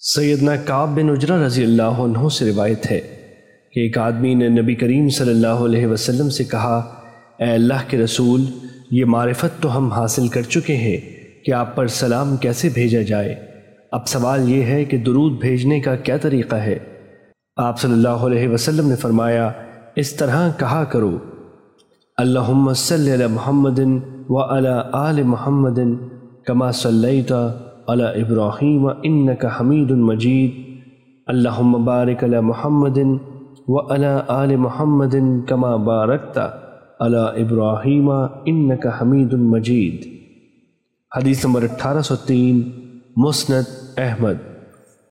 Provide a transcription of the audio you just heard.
سیدنا کعب بن اجرہ رضی اللہ عنہ سے روایت ہے کہ ایک آدمی نے نبی کریم صلی اللہ علیہ وسلم سے کہا، اے اللہ کے رسول، یہ معرفت تو ہم حاصل کر چکے ہیں کہ آپ پر سلام کیسے بھیجا جائے۔ اب سوال یہ ہے کہ درود بھیجنے کا کیا طریقہ ہے۔ آپ صلی اللہ علیہ وسلم نے فرمایا، اس طرح کہا کرو۔ اللہم صلی علی محمد و علی آل محمد کما صلیت علی ابراہیم انک حمید المجید اللہم بارک علی محمد و علی آل محمد کما بارکتا علی ابراہیم انک حمید المجید حدیث نمبر اٹھارہ سو تین، مسند احمد.